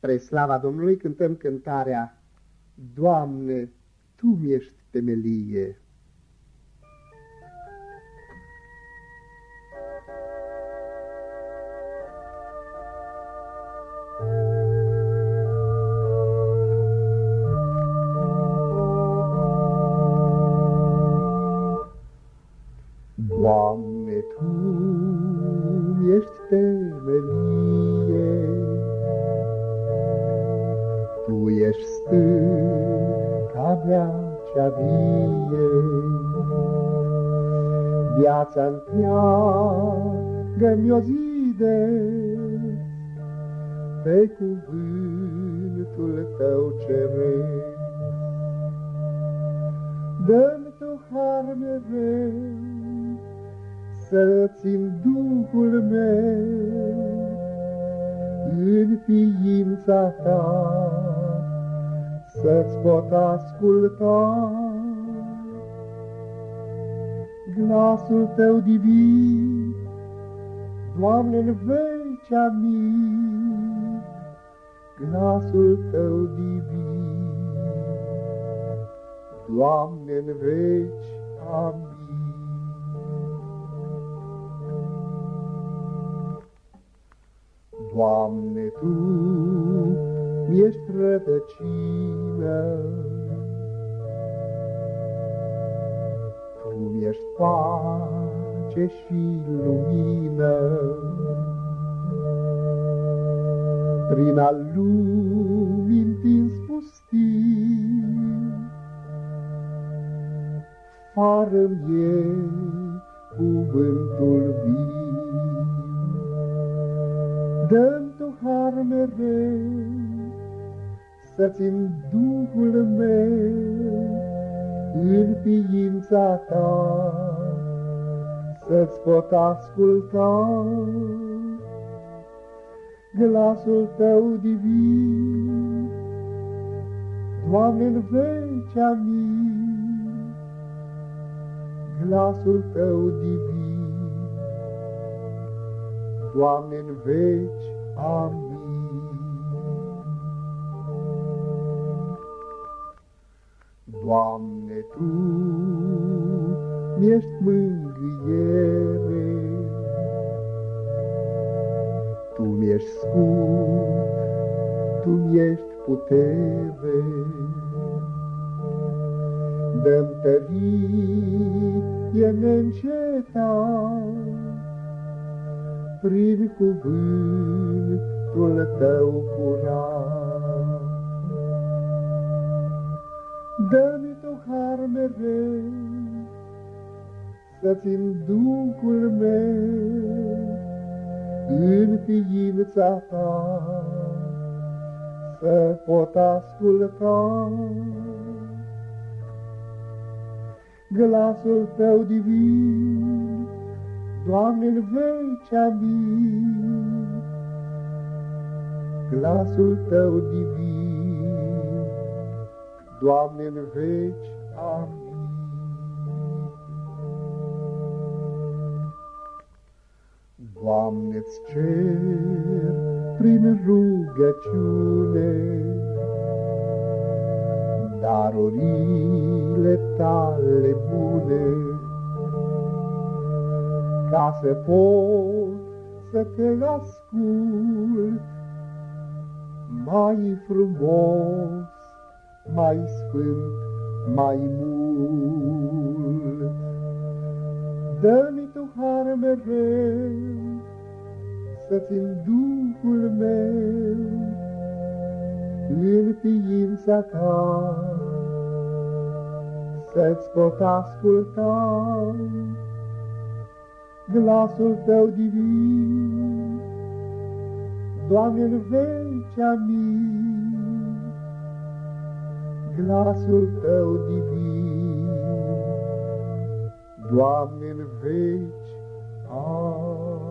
Spre slava Domnului cântăm cântarea Doamne, Tu mi-ești temelie. Doamne, Tu mi-ești temelie, ești stânca mea cea vie, Viața întreagă mi-o zide, Pe cuvântul Tău ceresc. Dă-mi Tu har mereu, să țin Duhul meu în ființa ta, să-ți pot asculta glasul tău divin, Doamne, în veci amin, glasul tău divin, Doamne, în veci amin. Doamne, Tu mi-ești rădăcină, Tu mi-ești pace și lumină. Prin al lumii întins pustii, Fară-mi cuvântul viu. Dă-mi tu har mereu, să țin Duhul meu în ființa ta, să-ți pot asculta glasul tău divin. Doamne, în veci amin, glasul tău divin. Doamne, în veci, amin. Doamne, Tu mi-ești mângâiere, Tu mi-ești scut, Tu mi-ești putere, Dă-mi tărie neîncetat, prin cuvântul tău curat. Dă-mi tu har mereu, să țin Duhul meu în ființa ta, să pot asculta glasul tău divin, Doamne, în veci amin, glasul Tău divin, Doamne, în veci amin. Doamne-ți cer prin rugăciune darurile Tale bune, ca să pot să te ascult mai frumos, mai sfânt, mai mult. Dă-mi tu har mereu, să-ți Duhul meu în ființa ta, să-ți pot asculta glasul Tău divin, Doamne, în veci amin, glasul Tău divin, Doamne, în veci amin.